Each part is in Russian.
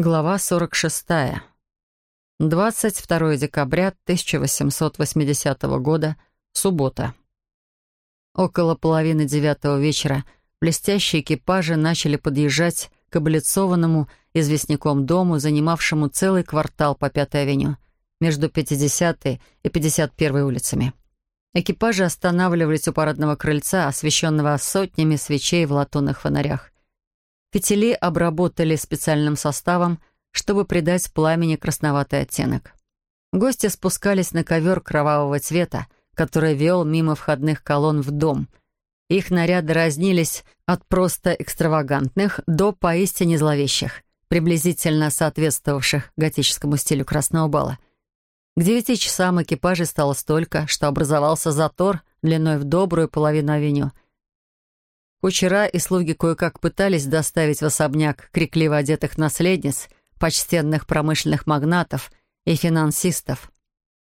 Глава 46. 22 декабря 1880 года. Суббота. Около половины девятого вечера блестящие экипажи начали подъезжать к облицованному известняком дому, занимавшему целый квартал по Пятой авеню, между 50 и 51 улицами. Экипажи останавливались у парадного крыльца, освещенного сотнями свечей в латунных фонарях. Фитили обработали специальным составом, чтобы придать пламени красноватый оттенок. Гости спускались на ковер кровавого цвета, который вел мимо входных колонн в дом. Их наряды разнились от просто экстравагантных до поистине зловещих, приблизительно соответствовавших готическому стилю красного бала. К девяти часам экипажей стало столько, что образовался затор длиной в добрую половину авеню — Кучера и слуги кое-как пытались доставить в особняк крикливо одетых наследниц, почтенных промышленных магнатов и финансистов.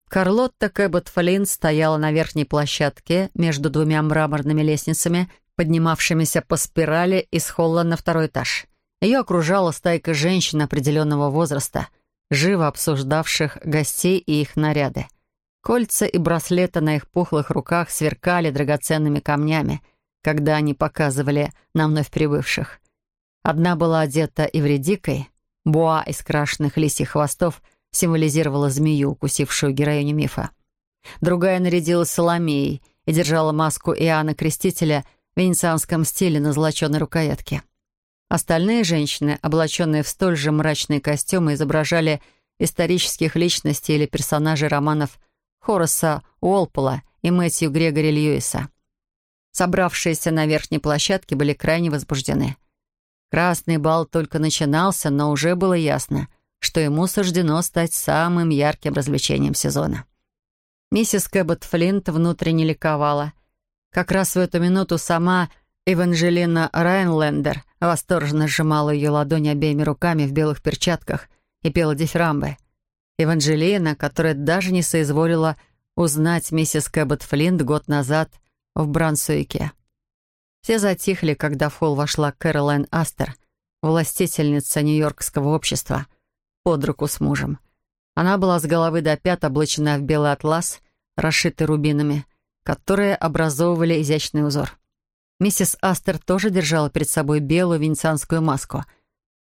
Карлотта Кэббот Флинн стояла на верхней площадке между двумя мраморными лестницами, поднимавшимися по спирали из холла на второй этаж. Ее окружала стайка женщин определенного возраста, живо обсуждавших гостей и их наряды. Кольца и браслеты на их пухлых руках сверкали драгоценными камнями — когда они показывали на вновь прибывших. Одна была одета ивредикой, буа из крашенных лисьих хвостов символизировала змею, укусившую героиню мифа. Другая нарядилась Соломеей и держала маску Иоанна Крестителя в венецианском стиле на золоченой рукоятке. Остальные женщины, облаченные в столь же мрачные костюмы, изображали исторических личностей или персонажей романов Хораса Уолпола и Мэтью Грегори Льюиса. Собравшиеся на верхней площадке были крайне возбуждены. Красный бал только начинался, но уже было ясно, что ему суждено стать самым ярким развлечением сезона. Миссис Кэббот Флинт внутренне ликовала. Как раз в эту минуту сама Эванжелина Райнлендер восторженно сжимала ее ладони обеими руками в белых перчатках и пела дифирамбы. Эванжелина, которая даже не соизволила узнать миссис Кэббот Флинт год назад — в Брансуике. Все затихли, когда в холл вошла Кэролайн Астер, властительница нью-йоркского общества, под руку с мужем. Она была с головы до пят облачена в белый атлас, расшитый рубинами, которые образовывали изящный узор. Миссис Астер тоже держала перед собой белую венецианскую маску.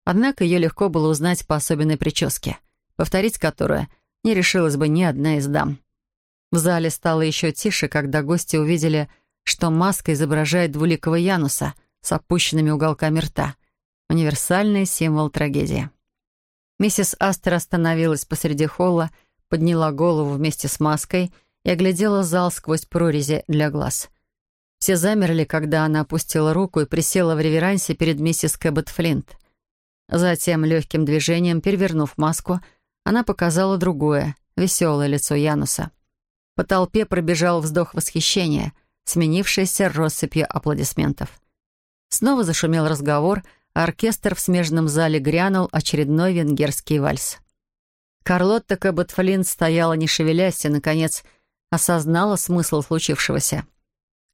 Однако ее легко было узнать по особенной прическе, повторить которую не решилась бы ни одна из дам. В зале стало еще тише, когда гости увидели что маска изображает двуликого Януса с опущенными уголками рта. Универсальный символ трагедии. Миссис Астер остановилась посреди холла, подняла голову вместе с маской и оглядела зал сквозь прорези для глаз. Все замерли, когда она опустила руку и присела в реверансе перед миссис Кэббет Флинт. Затем, легким движением, перевернув маску, она показала другое, веселое лицо Януса. По толпе пробежал вздох восхищения — сменившейся россыпью аплодисментов. Снова зашумел разговор, а оркестр в смежном зале грянул очередной венгерский вальс. Карлотта Кабатфлин стояла, не шевелясь, и, наконец, осознала смысл случившегося.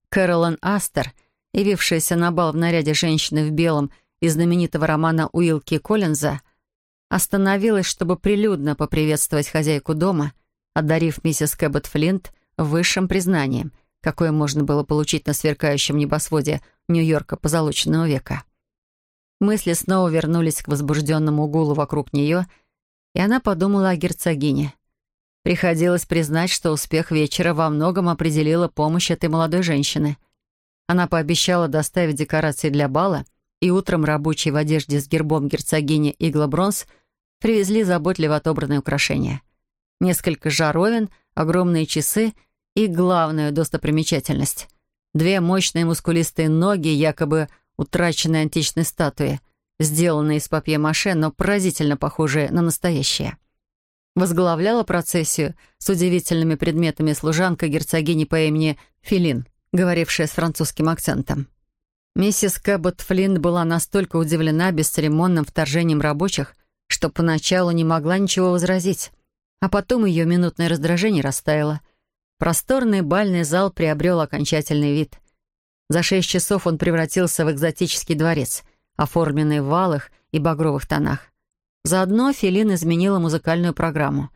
Кэролан Астер, явившаяся на бал в наряде женщины в белом из знаменитого романа Уилки Коллинза, остановилась, чтобы прилюдно поприветствовать хозяйку дома, одарив миссис Кэббет высшим признанием — какое можно было получить на сверкающем небосводе Нью-Йорка позолоченного века. Мысли снова вернулись к возбужденному гулу вокруг нее, и она подумала о герцогине. Приходилось признать, что успех вечера во многом определила помощь этой молодой женщины. Она пообещала доставить декорации для бала, и утром рабочие в одежде с гербом герцогини Игла Бронз привезли заботливо отобранные украшения. Несколько жаровин, огромные часы — и главную достопримечательность. Две мощные мускулистые ноги, якобы утраченной античной статуи, сделанные из папье-маше, но поразительно похожие на настоящие. Возглавляла процессию с удивительными предметами служанка герцогини по имени Филин, говорившая с французским акцентом. Миссис Кэббот Флинн была настолько удивлена бесцеремонным вторжением рабочих, что поначалу не могла ничего возразить, а потом ее минутное раздражение растаяло — Просторный бальный зал приобрел окончательный вид. За шесть часов он превратился в экзотический дворец, оформленный в валах и багровых тонах. Заодно Филин изменила музыкальную программу.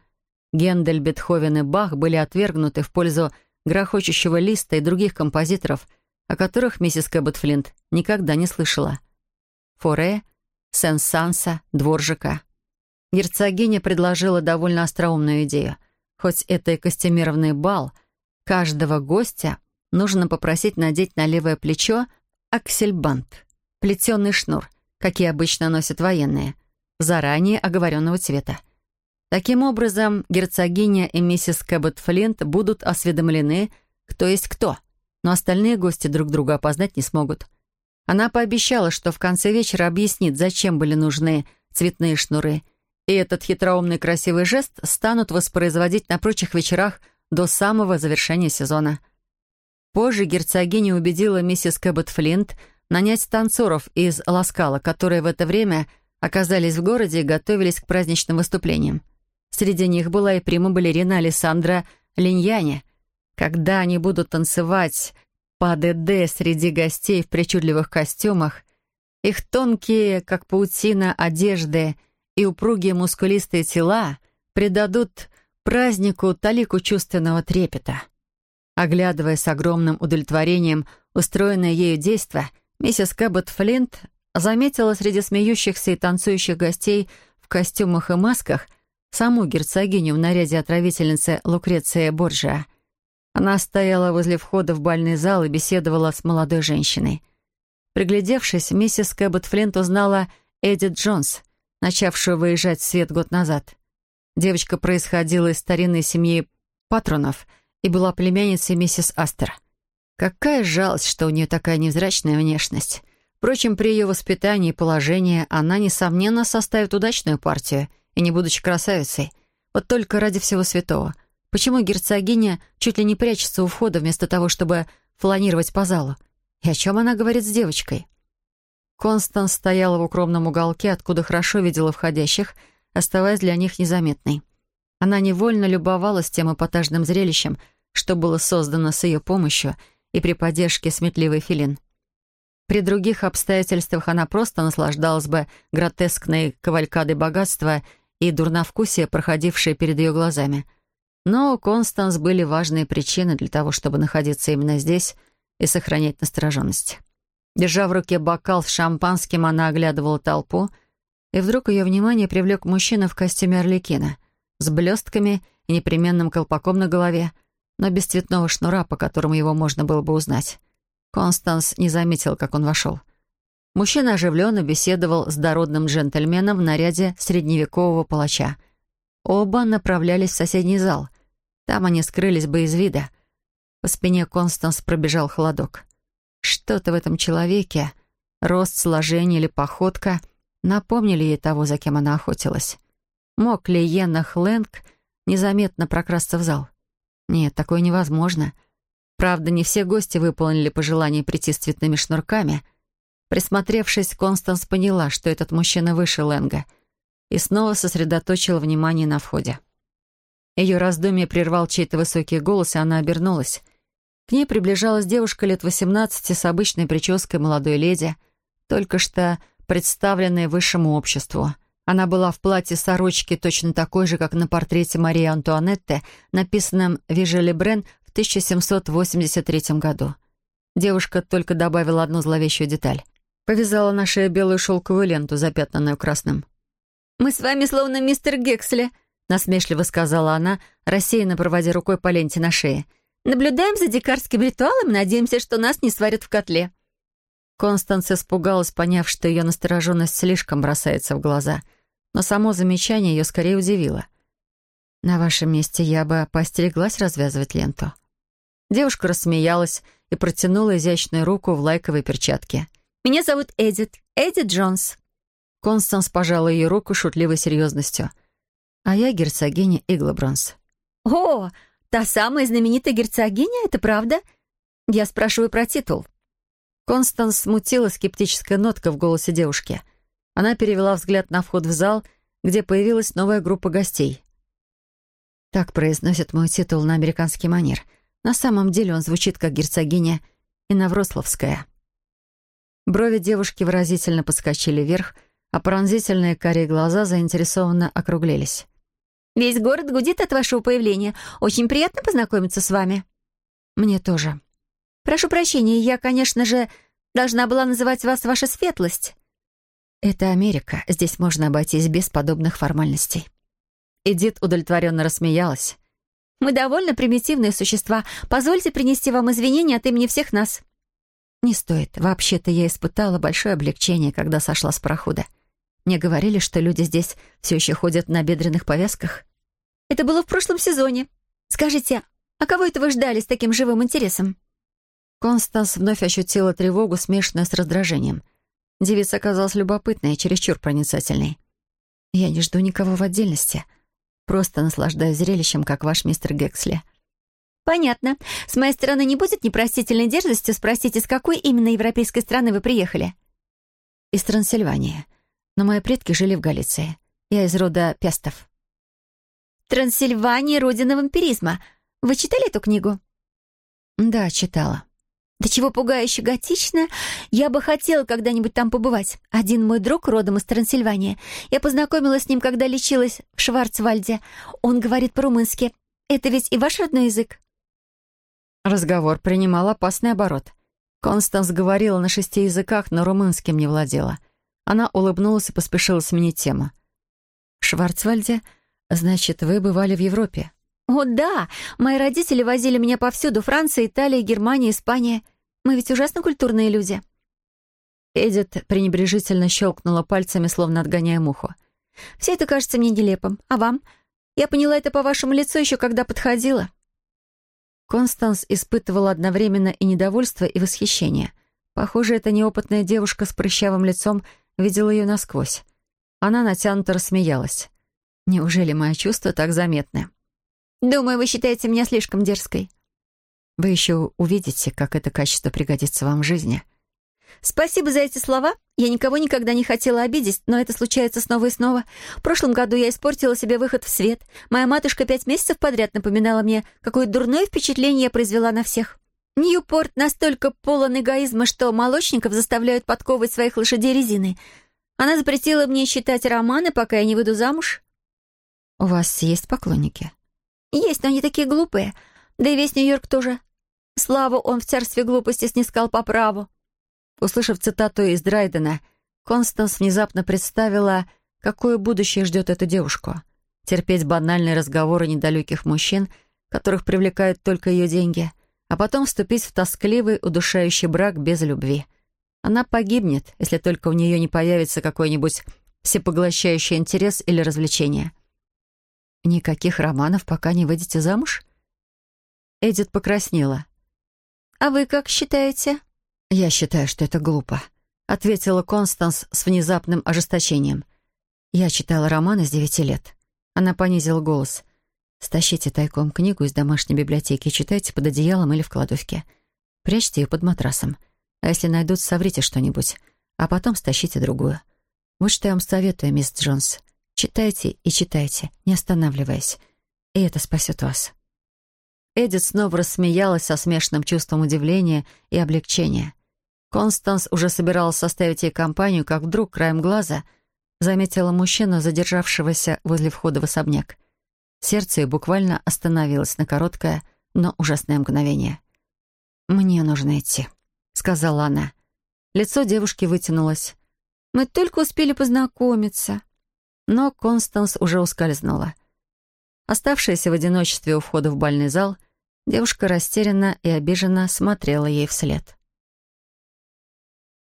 Гендель, Бетховен и Бах были отвергнуты в пользу грохочущего листа и других композиторов, о которых миссис Кэббет Флинт никогда не слышала. Форе, Сен-Санса, Дворжика. Герцогиня предложила довольно остроумную идею. Хоть это и костюмированный бал, каждого гостя нужно попросить надеть на левое плечо аксельбант, плетеный шнур, какие обычно носят военные, заранее оговоренного цвета. Таким образом, герцогиня и миссис Кэббет Флинт будут осведомлены, кто есть кто, но остальные гости друг друга опознать не смогут. Она пообещала, что в конце вечера объяснит, зачем были нужны цветные шнуры, и этот хитроумный красивый жест станут воспроизводить на прочих вечерах до самого завершения сезона. Позже герцогиня убедила миссис Кэббет Флинт нанять танцоров из Ласкала, которые в это время оказались в городе и готовились к праздничным выступлениям. Среди них была и прима-балерина Алессандра Линьяне. Когда они будут танцевать по ДД среди гостей в причудливых костюмах, их тонкие, как паутина, одежды и упругие мускулистые тела придадут празднику талику чувственного трепета. Оглядывая с огромным удовлетворением устроенное ею действо, миссис Кэббет Флинт заметила среди смеющихся и танцующих гостей в костюмах и масках — саму герцогиню в наряде отравительницы Лукреция Борджиа. Она стояла возле входа в бальный зал и беседовала с молодой женщиной. Приглядевшись, миссис Кэббет Флинт узнала Эдит Джонс, начавшую выезжать в свет год назад. Девочка происходила из старинной семьи патронов и была племянницей миссис Астер. Какая жалость, что у нее такая невзрачная внешность. Впрочем, при ее воспитании и положении она, несомненно, составит удачную партию — и не будучи красавицей. Вот только ради всего святого. Почему герцогиня чуть ли не прячется у входа вместо того, чтобы фланировать по залу? И о чем она говорит с девочкой? Констанс стояла в укромном уголке, откуда хорошо видела входящих, оставаясь для них незаметной. Она невольно любовалась тем эпатажным зрелищем, что было создано с ее помощью и при поддержке сметливой филин. При других обстоятельствах она просто наслаждалась бы гротескной кавалькадой богатства и дурновкусие, проходившее перед ее глазами. Но у Констанс были важные причины для того, чтобы находиться именно здесь и сохранять настороженность. Держа в руке бокал с шампанским, она оглядывала толпу, и вдруг ее внимание привлек мужчина в костюме орликина, с блестками и непременным колпаком на голове, но без цветного шнура, по которому его можно было бы узнать. Констанс не заметил, как он вошел. Мужчина оживленно беседовал с дородным джентльменом в наряде средневекового палача. Оба направлялись в соседний зал. Там они скрылись бы из вида. По спине Констанс пробежал холодок. Что-то в этом человеке, рост, сложение или походка, напомнили ей того, за кем она охотилась. Мог ли Йена Хлэнг незаметно прокрасться в зал? Нет, такое невозможно. Правда, не все гости выполнили пожелание прийти с цветными шнурками — Присмотревшись, Констанс поняла, что этот мужчина выше Лэнга, и снова сосредоточила внимание на входе. Ее раздумье прервал чей-то высокий голос, и она обернулась. К ней приближалась девушка лет 18 с обычной прической молодой леди, только что представленной высшему обществу. Она была в платье сорочки точно такой же, как на портрете Марии Антуанетты, написанном Вижели Брен в 1783 году. Девушка только добавила одну зловещую деталь. Повязала на шее белую шелковую ленту, запятнанную красным. «Мы с вами словно мистер Гексли», — насмешливо сказала она, рассеянно проводя рукой по ленте на шее. «Наблюдаем за дикарским ритуалом надеемся, что нас не сварят в котле». Констанс испугалась, поняв, что ее настороженность слишком бросается в глаза. Но само замечание ее скорее удивило. «На вашем месте я бы постереглась развязывать ленту». Девушка рассмеялась и протянула изящную руку в лайковой перчатке — меня зовут Эдит, Эдит Джонс». Констанс пожала ее руку шутливой серьезностью. «А я герцогиня Иглобронс». «О, та самая знаменитая герцогиня, это правда?» «Я спрашиваю про титул». Констанс смутила скептическая нотка в голосе девушки. Она перевела взгляд на вход в зал, где появилась новая группа гостей. Так произносит мой титул на американский манер. На самом деле он звучит как герцогиня Инаврославская. Брови девушки выразительно подскочили вверх, а пронзительные карие глаза заинтересованно округлились. «Весь город гудит от вашего появления. Очень приятно познакомиться с вами». «Мне тоже». «Прошу прощения, я, конечно же, должна была называть вас ваша светлость». «Это Америка. Здесь можно обойтись без подобных формальностей». Эдит удовлетворенно рассмеялась. «Мы довольно примитивные существа. Позвольте принести вам извинения от имени всех нас». «Не стоит. Вообще-то я испытала большое облегчение, когда сошла с парохода. Мне говорили, что люди здесь все еще ходят на бедренных повязках». «Это было в прошлом сезоне. Скажите, а кого это вы ждали с таким живым интересом?» Констанс вновь ощутила тревогу, смешанную с раздражением. Девица оказалась любопытной и чересчур проницательной. «Я не жду никого в отдельности. Просто наслаждаюсь зрелищем, как ваш мистер Гексли». «Понятно. С моей стороны не будет непростительной дерзостью спросить, из какой именно европейской страны вы приехали?» «Из Трансильвании. Но мои предки жили в Галиции. Я из рода Пестов». «Трансильвания — родина вампиризма. Вы читали эту книгу?» «Да, читала». «Да чего пугающе готично. Я бы хотела когда-нибудь там побывать. Один мой друг родом из Трансильвании. Я познакомилась с ним, когда лечилась в Шварцвальде. Он говорит по-румынски. Это ведь и ваш родной язык?» Разговор принимал опасный оборот. Констанс говорила на шести языках, но румынским не владела. Она улыбнулась и поспешила сменить тему. «В Шварцвальде? Значит, вы бывали в Европе?» «О, да! Мои родители возили меня повсюду. Франция, Италия, Германия, Испания. Мы ведь ужасно культурные люди». Эдит пренебрежительно щелкнула пальцами, словно отгоняя муху. «Все это кажется мне нелепым. А вам? Я поняла это по вашему лицу еще когда подходила». Констанс испытывала одновременно и недовольство, и восхищение. Похоже, эта неопытная девушка с прыщавым лицом видела ее насквозь. Она натянуто рассмеялась. «Неужели мои чувства так заметны?» «Думаю, вы считаете меня слишком дерзкой». «Вы еще увидите, как это качество пригодится вам в жизни». «Спасибо за эти слова. Я никого никогда не хотела обидеть, но это случается снова и снова. В прошлом году я испортила себе выход в свет. Моя матушка пять месяцев подряд напоминала мне, какое дурное впечатление я произвела на всех. Ньюпорт настолько полон эгоизма, что молочников заставляют подковывать своих лошадей резиной. Она запретила мне читать романы, пока я не выйду замуж». «У вас есть поклонники?» «Есть, но они такие глупые. Да и весь Нью-Йорк тоже. Славу он в царстве глупости снискал по праву». Услышав цитату из Драйдена, Констанс внезапно представила, какое будущее ждет эту девушку. Терпеть банальные разговоры недалеких мужчин, которых привлекают только ее деньги, а потом вступить в тоскливый, удушающий брак без любви. Она погибнет, если только у нее не появится какой-нибудь всепоглощающий интерес или развлечение. «Никаких романов, пока не выйдете замуж?» Эдит покраснела. «А вы как считаете?» «Я считаю, что это глупо», — ответила Констанс с внезапным ожесточением. «Я читала романы с девяти лет». Она понизила голос. «Стащите тайком книгу из домашней библиотеки и читайте под одеялом или в кладовке. Прячьте ее под матрасом. А если найдут, соврите что-нибудь, а потом стащите другую. Вот что я вам советую, мисс Джонс. Читайте и читайте, не останавливаясь. И это спасет вас». Эдит снова рассмеялась со смешанным чувством удивления и облегчения. Констанс уже собиралась составить ей компанию, как вдруг краем глаза заметила мужчину, задержавшегося возле входа в особняк. Сердце ее буквально остановилось на короткое, но ужасное мгновение. «Мне нужно идти», — сказала она. Лицо девушки вытянулось. «Мы только успели познакомиться». Но Констанс уже ускользнула. Оставшаяся в одиночестве у входа в бальный зал, девушка растерянно и обиженно смотрела ей вслед.